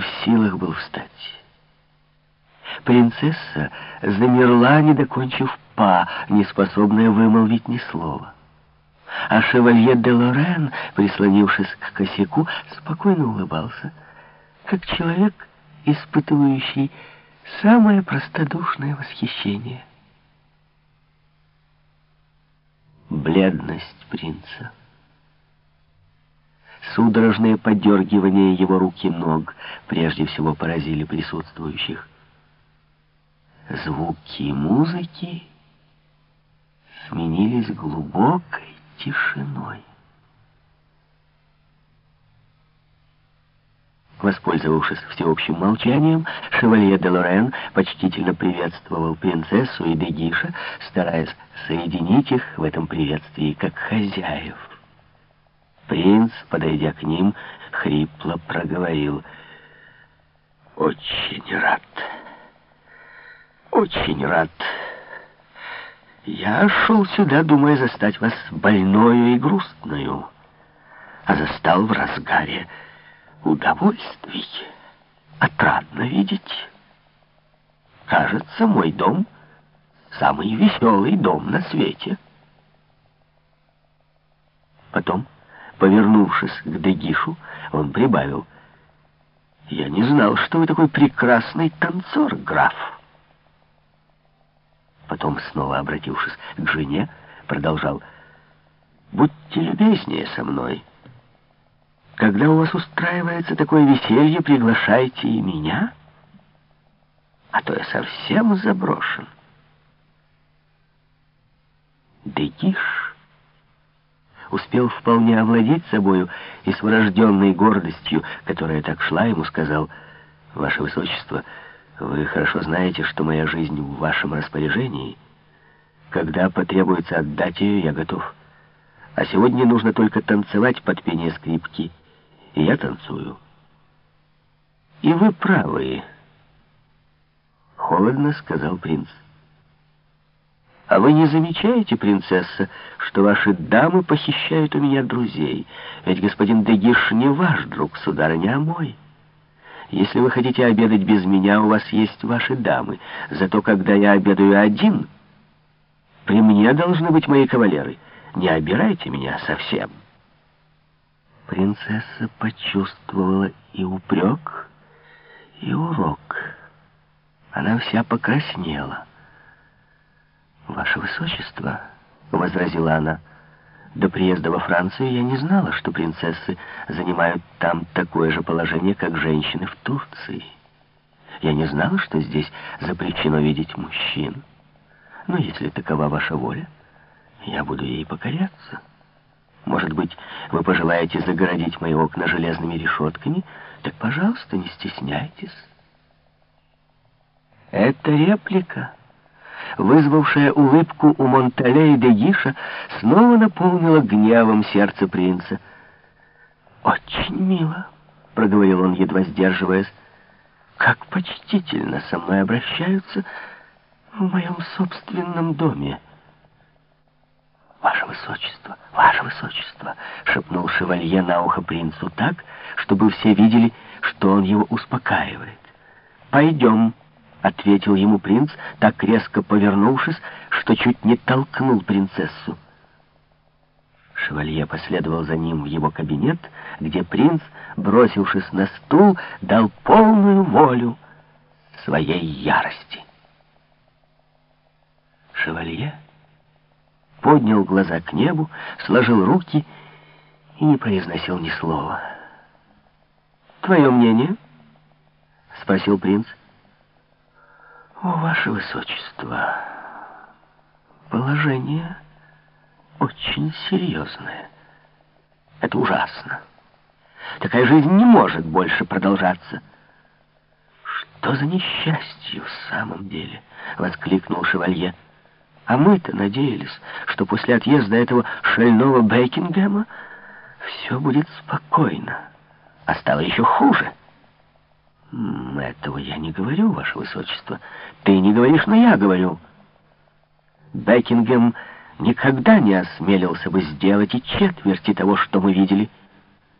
в силах был встать. Принцесса замерла, не докончив па, не способная вымолвить ни слова. А шевалье де Лорен, прислонившись к косяку, спокойно улыбался, как человек, испытывающий самое простодушное восхищение. Бледность принца. Судорожное подергивание его рук и ног прежде всего поразили присутствующих. Звуки музыки сменились глубокой тишиной. Воспользовавшись всеобщим молчанием, шевалье де Лорен почтительно приветствовал принцессу и Дегиша, стараясь соединить их в этом приветствии как хозяев. Подойдя к ним, хрипло проговорил «Очень рад, очень рад. Я шел сюда, думая застать вас больною и грустную, а застал в разгаре удовольствий. Отрадно видеть. Кажется, мой дом — самый веселый дом на свете». Потом... Повернувшись к Дегишу, он прибавил. «Я не знал, что вы такой прекрасный танцор, граф». Потом, снова обратившись к жене, продолжал. «Будьте любезнее со мной. Когда у вас устраивается такое веселье, приглашайте и меня, а то я совсем заброшен». Дегиш успел вполне овладеть собою и с врожденной гордостью, которая так шла ему, сказал, «Ваше Высочество, вы хорошо знаете, что моя жизнь в вашем распоряжении. Когда потребуется отдать ее, я готов. А сегодня нужно только танцевать под пение скрипки, и я танцую». «И вы правы», — холодно сказал принц. А вы не замечаете, принцесса, что ваши дамы похищают у меня друзей? Ведь господин Дегиш не ваш друг, сударыня, а мой. Если вы хотите обедать без меня, у вас есть ваши дамы. Зато когда я обедаю один, при мне должны быть мои кавалеры. Не обирайте меня совсем. Принцесса почувствовала и упрек, и урок. Она вся покраснела. «Ваше Высочество», — возразила она, — «до приезда во Францию я не знала, что принцессы занимают там такое же положение, как женщины в Турции. Я не знала, что здесь запрещено видеть мужчин. Но если такова ваша воля, я буду ей покоряться. Может быть, вы пожелаете загородить мои окна железными решетками? Так, пожалуйста, не стесняйтесь». Это реплика вызвавшая улыбку у Монтале и Дегиша, снова наполнила гневом сердце принца. «Очень мило», — проговорил он, едва сдерживаясь, — «как почтительно со мной обращаются в моем собственном доме». «Ваше Высочество, Ваше Высочество!» — шепнул шевалье на ухо принцу так, чтобы все видели, что он его успокаивает. «Пойдем!» — ответил ему принц, так резко повернувшись, что чуть не толкнул принцессу. Шевалье последовал за ним в его кабинет, где принц, бросившись на стул, дал полную волю своей ярости. Шевалье поднял глаза к небу, сложил руки и не произносил ни слова. «Твое мнение?» — спросил принц. О, ваше высочество, положение очень серьезное. Это ужасно. Такая жизнь не может больше продолжаться. Что за несчастье в самом деле? Воскликнул шевалье. А мы-то надеялись, что после отъезда этого шального Бекингема все будет спокойно. А стало еще хуже. «Этого я не говорю, ваше высочество. Ты не говоришь, но я говорю». Бекингем никогда не осмелился бы сделать и четверти того, что мы видели.